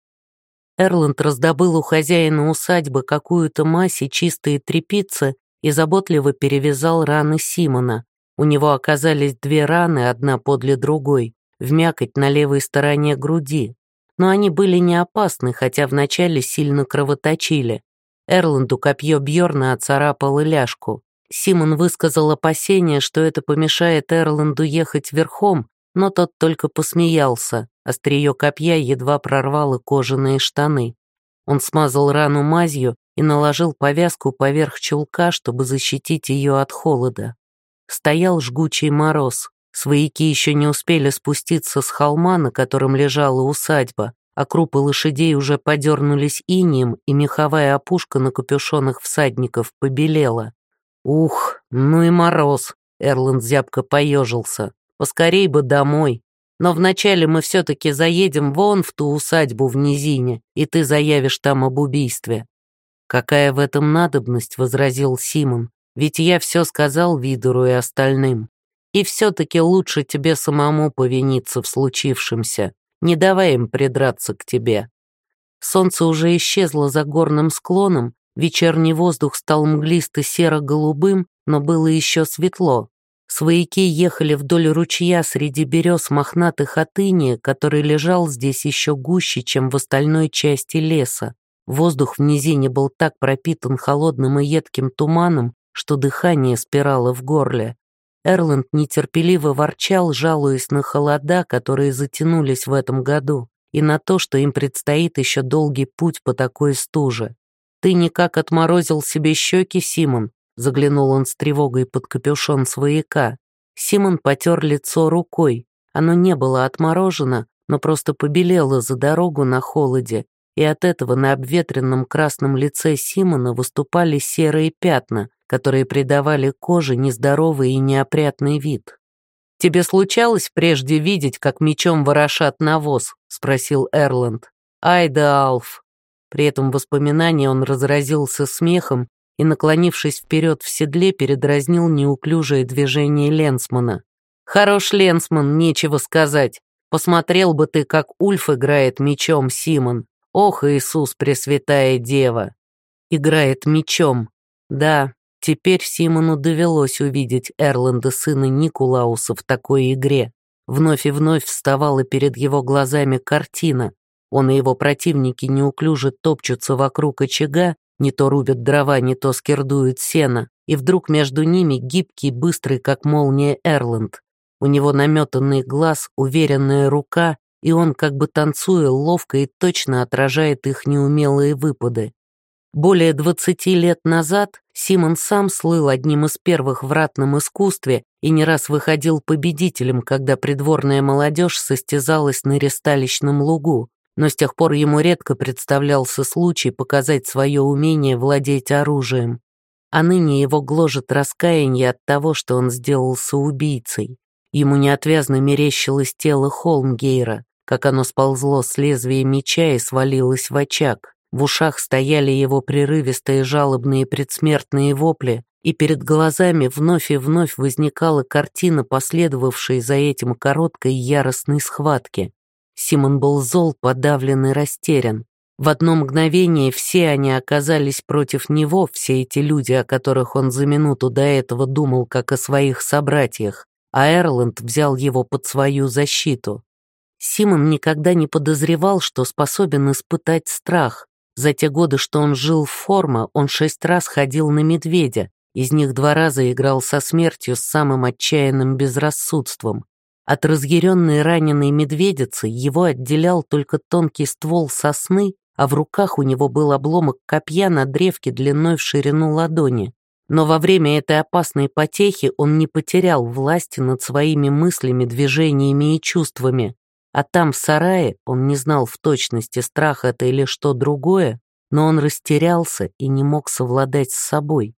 Эрланд раздобыл у хозяина усадьбы какую-то и чистые тряпицы и заботливо перевязал раны Симона. У него оказались две раны, одна подле другой, в мякоть на левой стороне груди. Но они были не опасны, хотя вначале сильно кровоточили. Эрланду копье Бьорна оцарапало ляжку. Симон высказал опасение, что это помешает Эрланду ехать верхом, но тот только посмеялся. Острие копья едва прорвало кожаные штаны. Он смазал рану мазью и наложил повязку поверх чулка, чтобы защитить ее от холода. Стоял жгучий мороз. Свояки еще не успели спуститься с холма, на котором лежала усадьба, а крупы лошадей уже подернулись инием, и меховая опушка на капюшонах всадников побелела. «Ух, ну и мороз!» — Эрланд зябко поежился. «Поскорей бы домой!» Но вначале мы все-таки заедем вон в ту усадьбу в низине, и ты заявишь там об убийстве». «Какая в этом надобность?» — возразил Симон. «Ведь я все сказал Видору и остальным. И все-таки лучше тебе самому повиниться в случившемся. Не давай им придраться к тебе». Солнце уже исчезло за горным склоном, вечерний воздух стал мглисто серо-голубым, но было еще светло. Свояки ехали вдоль ручья среди берез мохнатых от который лежал здесь еще гуще, чем в остальной части леса. Воздух в низине был так пропитан холодным и едким туманом, что дыхание спирало в горле. Эрланд нетерпеливо ворчал, жалуясь на холода, которые затянулись в этом году, и на то, что им предстоит еще долгий путь по такой стуже. «Ты никак отморозил себе щеки, Симон?» Заглянул он с тревогой под капюшон свояка. Симон потер лицо рукой. Оно не было отморожено, но просто побелело за дорогу на холоде, и от этого на обветренном красном лице Симона выступали серые пятна, которые придавали коже нездоровый и неопрятный вид. «Тебе случалось прежде видеть, как мечом ворошат навоз?» — спросил Эрланд. «Ай да Алф!» При этом воспоминании он разразился смехом и, наклонившись вперед в седле, передразнил неуклюжее движение Ленсмана. «Хорош Ленсман, нечего сказать. Посмотрел бы ты, как Ульф играет мечом, Симон. Ох, Иисус, Пресвятая Дева!» Играет мечом. Да, теперь Симону довелось увидеть Эрланда, сына Никулауса, в такой игре. Вновь и вновь вставала перед его глазами картина. Он и его противники неуклюже топчутся вокруг очага, не то рубят дрова, не то скирдуют сено, и вдруг между ними гибкий, быстрый, как молния Эрланд. У него наметанный глаз, уверенная рука, и он, как бы танцуя, ловко и точно отражает их неумелые выпады. Более двадцати лет назад Симон сам слыл одним из первых в ратном искусстве и не раз выходил победителем, когда придворная молодежь состязалась на ресталищном лугу, но с тех пор ему редко представлялся случай показать свое умение владеть оружием. А ныне его гложет раскаяние от того, что он сделался убийцей. Ему неотвязно мерещилось тело Холмгейра, как оно сползло с лезвия меча и свалилось в очаг. В ушах стояли его прерывистые жалобные предсмертные вопли, и перед глазами вновь и вновь возникала картина, последовавшей за этим короткой яростной схватки. Симон был зол, подавлен и растерян. В одно мгновение все они оказались против него, все эти люди, о которых он за минуту до этого думал, как о своих собратьях, а Эрланд взял его под свою защиту. Симон никогда не подозревал, что способен испытать страх. За те годы, что он жил в форма, он шесть раз ходил на медведя, из них два раза играл со смертью с самым отчаянным безрассудством. От разъяренной раненой медведицы его отделял только тонкий ствол сосны, а в руках у него был обломок копья на древке длиной в ширину ладони. Но во время этой опасной потехи он не потерял власти над своими мыслями, движениями и чувствами. А там, в сарае, он не знал в точности, страх это или что другое, но он растерялся и не мог совладать с собой.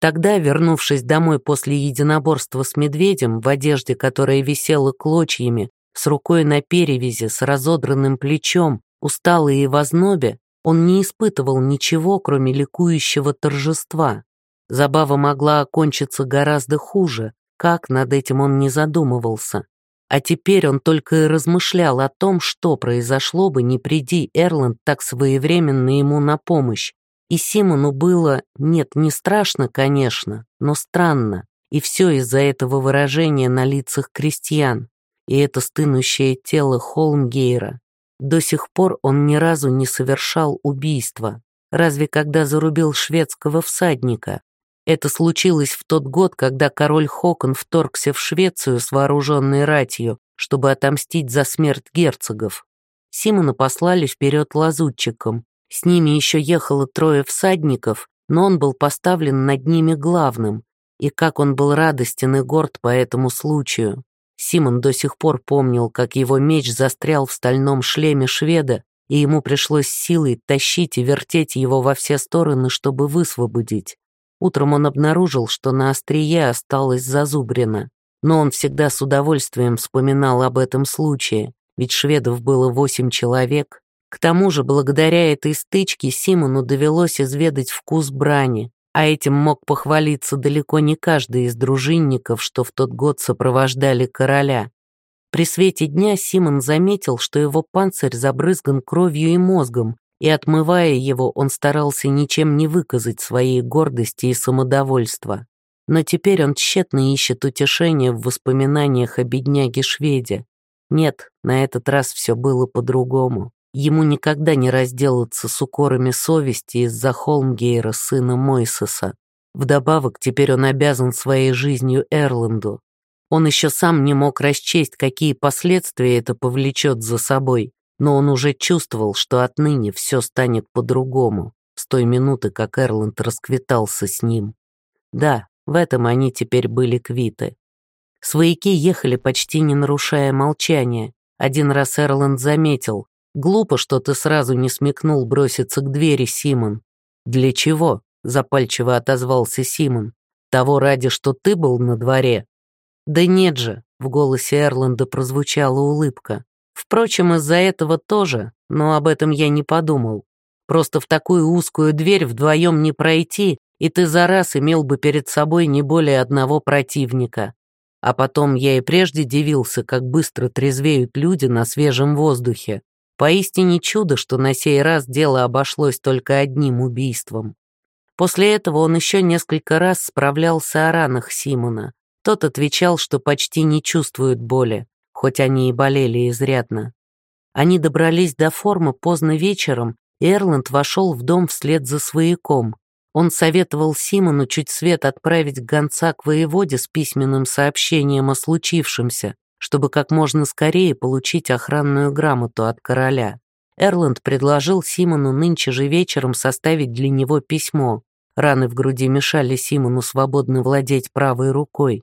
Тогда, вернувшись домой после единоборства с медведем, в одежде, которая висела клочьями, с рукой на перевязи, с разодранным плечом, усталый и в ознобе, он не испытывал ничего, кроме ликующего торжества. Забава могла окончиться гораздо хуже, как над этим он не задумывался. А теперь он только и размышлял о том, что произошло бы, не приди Эрланд так своевременно ему на помощь. И Симону было, нет, не страшно, конечно, но странно. И все из-за этого выражения на лицах крестьян. И это стынущее тело Холмгейра. До сих пор он ни разу не совершал убийства. Разве когда зарубил шведского всадника? Это случилось в тот год, когда король Хокон вторгся в Швецию с вооруженной ратью, чтобы отомстить за смерть герцогов. Симона послали вперед лазутчиком, с ними еще ехало трое всадников, но он был поставлен над ними главным. И как он был радостен и горд по этому случаю. Симон до сих пор помнил, как его меч застрял в стальном шлеме шведа, и ему пришлось силой тащить и вертеть его во все стороны, чтобы высвободить. Утром он обнаружил, что на острие осталось зазубрено. Но он всегда с удовольствием вспоминал об этом случае, ведь шведов было восемь человек, к тому же, благодаря этой стычке Симону довелось изведать вкус брани, а этим мог похвалиться далеко не каждый из дружинников, что в тот год сопровождали короля. При свете дня Симон заметил, что его панцирь забрызган кровью и мозгом, и, отмывая его, он старался ничем не выказать своей гордости и самодовольства. Но теперь он тщетно ищет утешения в воспоминаниях о бедняге-шведе. Нет, на этот раз все было по-другому. Ему никогда не разделаться с укорами совести из-за Холмгейра, сына Мойсеса. Вдобавок, теперь он обязан своей жизнью Эрланду. Он еще сам не мог расчесть, какие последствия это повлечет за собой, но он уже чувствовал, что отныне все станет по-другому, с той минуты, как Эрланд расквитался с ним. Да, в этом они теперь были квиты. Свояки ехали почти не нарушая молчания. Один раз Эрланд заметил, Глупо, что ты сразу не смекнул броситься к двери, Симон. Для чего? Запальчиво отозвался Симон. Того ради, что ты был на дворе? Да нет же, в голосе Эрланда прозвучала улыбка. Впрочем, из-за этого тоже, но об этом я не подумал. Просто в такую узкую дверь вдвоем не пройти, и ты за раз имел бы перед собой не более одного противника. А потом я и прежде дивился, как быстро трезвеют люди на свежем воздухе. Поистине чудо, что на сей раз дело обошлось только одним убийством. После этого он еще несколько раз справлялся о ранах Симона. Тот отвечал, что почти не чувствует боли, хоть они и болели изрядно. Они добрались до формы поздно вечером, и Эрланд вошел в дом вслед за свояком. Он советовал Симону чуть свет отправить гонца к воеводе с письменным сообщением о случившемся, чтобы как можно скорее получить охранную грамоту от короля. Эрланд предложил Симону нынче же вечером составить для него письмо. Раны в груди мешали Симону свободно владеть правой рукой.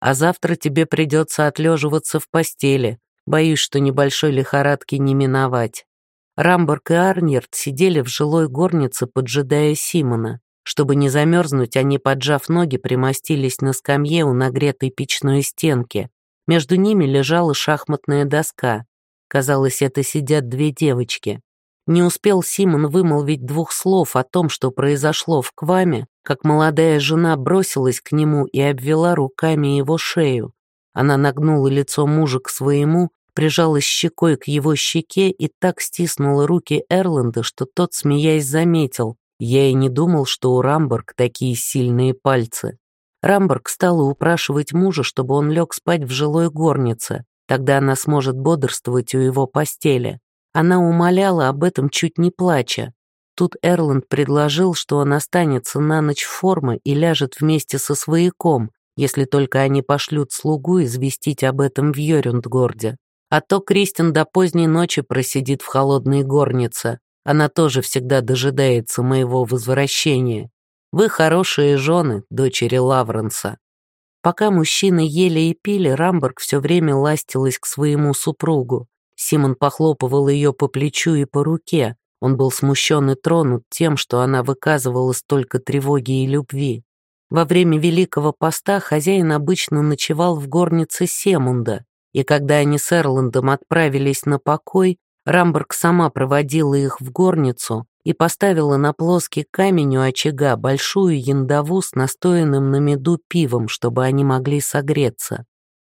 «А завтра тебе придется отлеживаться в постели. Боюсь, что небольшой лихорадки не миновать». Рамборг и Арньерд сидели в жилой горнице, поджидая Симона. Чтобы не замерзнуть, они, поджав ноги, примостились на скамье у нагретой печной стенки. Между ними лежала шахматная доска. Казалось, это сидят две девочки. Не успел Симон вымолвить двух слов о том, что произошло в Кваме, как молодая жена бросилась к нему и обвела руками его шею. Она нагнула лицо мужа к своему, прижалась щекой к его щеке и так стиснула руки Эрланда, что тот, смеясь, заметил. Я и не думал, что у Рамборг такие сильные пальцы. Рамборг стала упрашивать мужа, чтобы он лег спать в жилой горнице, тогда она сможет бодрствовать у его постели. Она умоляла об этом, чуть не плача. Тут Эрланд предложил, что он останется на ночь в формы и ляжет вместе со свояком, если только они пошлют слугу известить об этом в Йорюндгорде. А то Кристин до поздней ночи просидит в холодной горнице. Она тоже всегда дожидается моего возвращения. Вы хорошие жены, дочери Лавренса». Пока мужчины ели и пили, Рамберг все время ластилась к своему супругу. Симон похлопывал ее по плечу и по руке. Он был смущен и тронут тем, что она выказывала столько тревоги и любви. Во время Великого Поста хозяин обычно ночевал в горнице Семунда, и когда они с Эрландом отправились на покой, Рамберг сама проводила их в горницу и поставила на плоский камень у очага большую яндову с настоянным на меду пивом, чтобы они могли согреться.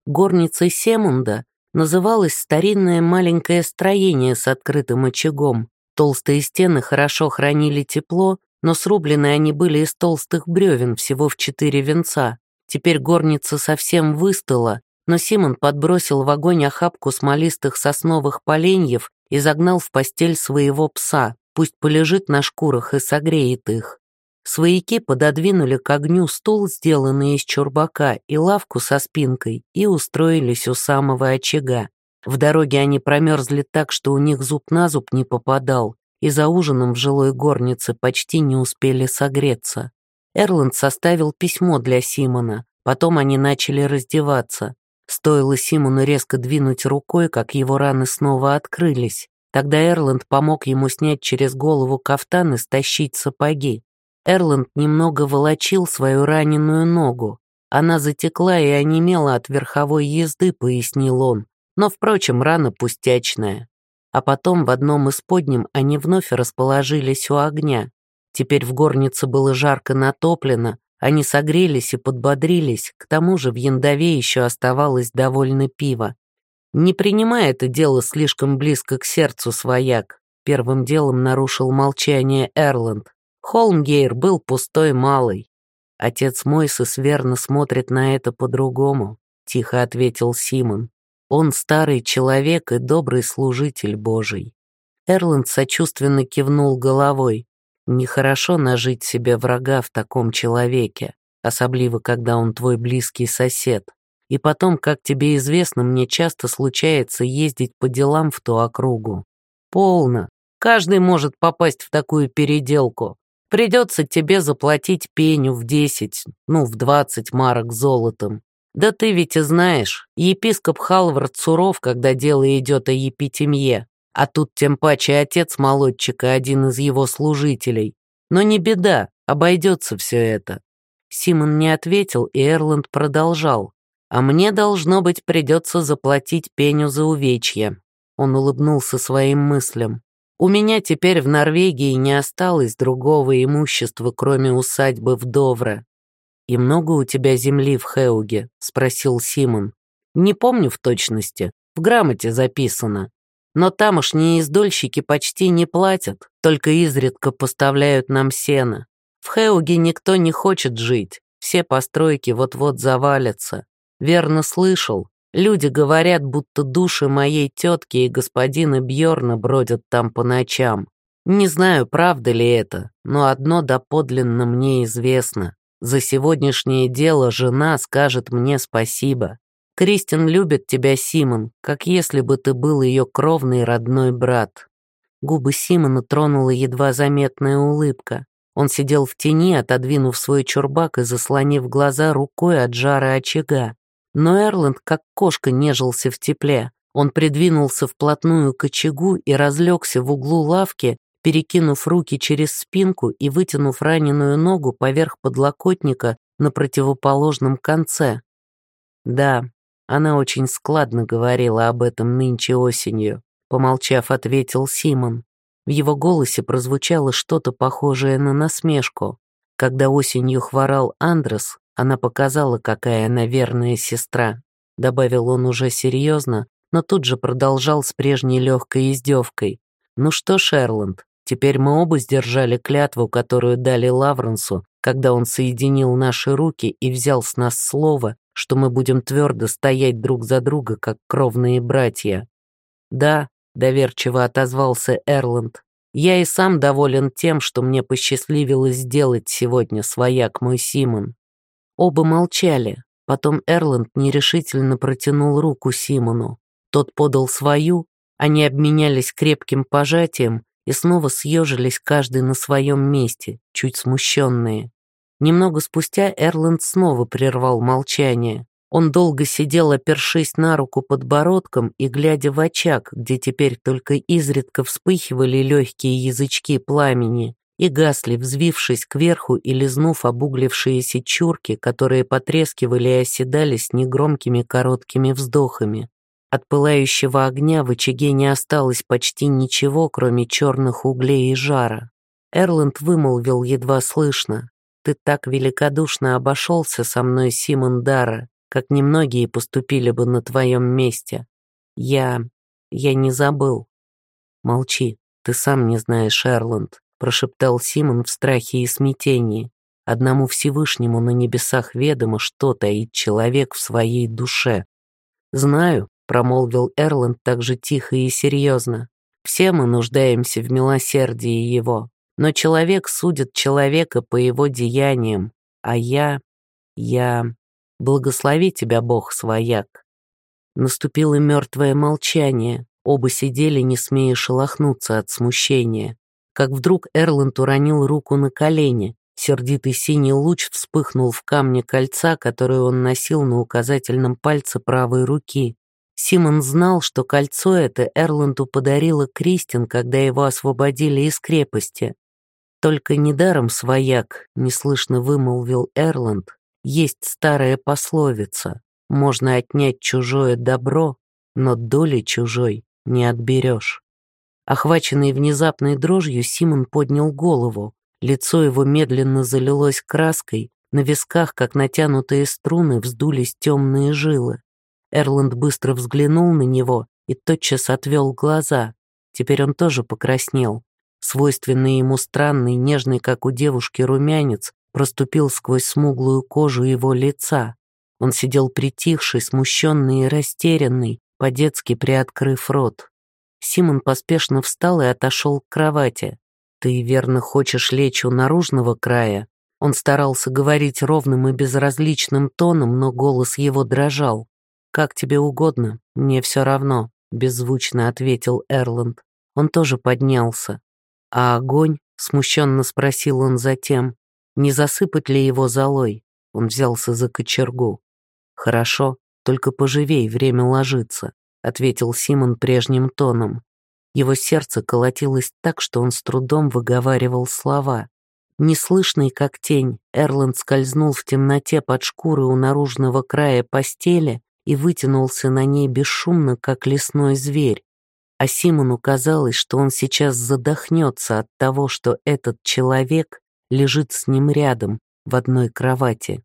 Горницей Семунда называлось старинное маленькое строение с открытым очагом. Толстые стены хорошо хранили тепло, но срублены они были из толстых бревен всего в четыре венца. Теперь горница совсем выстыла, но Симон подбросил в огонь охапку смолистых сосновых поленьев и загнал в постель своего пса, пусть полежит на шкурах и согреет их. Свояки пододвинули к огню стул, сделанный из чурбака, и лавку со спинкой, и устроились у самого очага. В дороге они промерзли так, что у них зуб на зуб не попадал, и за ужином в жилой горнице почти не успели согреться. Эрланд составил письмо для Симона, потом они начали раздеваться. Стоило Симону резко двинуть рукой, как его раны снова открылись. Тогда Эрланд помог ему снять через голову кафтан и стащить сапоги. Эрланд немного волочил свою раненую ногу. Она затекла и онемела от верховой езды, пояснил он. Но, впрочем, рана пустячная. А потом в одном из подним они вновь расположились у огня. Теперь в горнице было жарко натоплено, они согрелись и подбодрились, к тому же в яндове еще оставалось довольно пиво. Не принимая это дело слишком близко к сердцу свояк, первым делом нарушил молчание Эрланд. Холмгейр был пустой малый. Отец Мойсес верно смотрит на это по-другому, тихо ответил Симон. Он старый человек и добрый служитель Божий. Эрланд сочувственно кивнул головой. Нехорошо нажить себе врага в таком человеке, особливо когда он твой близкий сосед. И потом, как тебе известно, мне часто случается ездить по делам в ту округу. Полно. Каждый может попасть в такую переделку. Придется тебе заплатить пеню в десять, ну, в двадцать марок золотом. Да ты ведь и знаешь, епископ Халвард суров, когда дело идет о епитемье, а тут тем паче отец молодчика, один из его служителей. Но не беда, обойдется все это. Симон не ответил, и Эрланд продолжал. «А мне, должно быть, придется заплатить пеню за увечье». Он улыбнулся своим мыслям. У меня теперь в Норвегии не осталось другого имущества, кроме усадьбы в Довре. «И много у тебя земли в Хеуге?» — спросил Симон. «Не помню в точности. В грамоте записано. Но тамошние издольщики почти не платят, только изредка поставляют нам сено. В Хеуге никто не хочет жить, все постройки вот-вот завалятся. Верно слышал, Люди говорят, будто души моей тетки и господина Бьорна бродят там по ночам. Не знаю, правда ли это, но одно доподлинно мне известно. За сегодняшнее дело жена скажет мне спасибо. Кристин любит тебя, Симон, как если бы ты был ее кровный родной брат». Губы Симона тронула едва заметная улыбка. Он сидел в тени, отодвинув свой чурбак и заслонив глаза рукой от жара очага. Но Эрланд, как кошка, нежился в тепле. Он придвинулся вплотную к очагу и разлегся в углу лавки, перекинув руки через спинку и вытянув раненую ногу поверх подлокотника на противоположном конце. Да, она очень складно говорила об этом нынче осенью. Помолчав, ответил Симон. В его голосе прозвучало что-то похожее на насмешку. Когда осенью хворал Андрес, она показала, какая она верная сестра. Добавил он уже серьезно, но тут же продолжал с прежней легкой издевкой. «Ну что, Шерланд, теперь мы оба сдержали клятву, которую дали Лавренсу, когда он соединил наши руки и взял с нас слово, что мы будем твердо стоять друг за друга, как кровные братья». «Да, — доверчиво отозвался Эрланд. «Я и сам доволен тем, что мне посчастливилось сделать сегодня, свояк мой Симон». Оба молчали. Потом Эрланд нерешительно протянул руку Симону. Тот подал свою, они обменялись крепким пожатием и снова съежились каждый на своем месте, чуть смущенные. Немного спустя Эрланд снова прервал молчание. Он долго сидел, опершись на руку подбородком и глядя в очаг, где теперь только изредка вспыхивали легкие язычки пламени и гасли, взвившись кверху и лизнув обуглившиеся чурки, которые потрескивали и оседали с негромкими короткими вздохами. От пылающего огня в очаге не осталось почти ничего, кроме черных углей и жара. Эрланд вымолвил едва слышно. «Ты так великодушно обошелся со мной, Симон Дара, как немногие поступили бы на твоем месте. Я... я не забыл. Молчи, ты сам не знаешь, Эрланд, прошептал Симон в страхе и смятении. Одному Всевышнему на небесах ведомо, что таит человек в своей душе. «Знаю», — промолвил Эрланд так же тихо и серьезно. «Все мы нуждаемся в милосердии его, но человек судит человека по его деяниям, а я... я... Благослови тебя, Бог, свояк. Наступило мертвое молчание. Оба сидели, не смея шелохнуться от смущения. Как вдруг Эрланд уронил руку на колени. Сердитый синий луч вспыхнул в камне кольца, которое он носил на указательном пальце правой руки. Симон знал, что кольцо это Эрланду подарила Кристин, когда его освободили из крепости. Только недаром свояк, неслышно вымолвил Эрланд, есть старая пословица «Можно отнять чужое добро, но доли чужой не отберешь». Охваченный внезапной дрожью, Симон поднял голову. Лицо его медленно залилось краской, на висках, как натянутые струны, вздулись темные жилы. Эрланд быстро взглянул на него и тотчас отвел глаза. Теперь он тоже покраснел. Свойственный ему странный, нежный, как у девушки, румянец проступил сквозь смуглую кожу его лица. Он сидел притихший, смущенный и растерянный, по-детски приоткрыв рот. Симон поспешно встал и отошел к кровати. «Ты верно хочешь лечь у наружного края?» Он старался говорить ровным и безразличным тоном, но голос его дрожал. «Как тебе угодно, мне все равно», — беззвучно ответил Эрланд. Он тоже поднялся. «А огонь?» — смущенно спросил он затем. Не засыпать ли его золой? Он взялся за кочергу. «Хорошо, только поживей, время ложится», — ответил Симон прежним тоном. Его сердце колотилось так, что он с трудом выговаривал слова. Неслышный, как тень, Эрланд скользнул в темноте под шкурой у наружного края постели и вытянулся на ней бесшумно, как лесной зверь. А Симону казалось, что он сейчас задохнется от того, что этот человек лежит с ним рядом в одной кровати.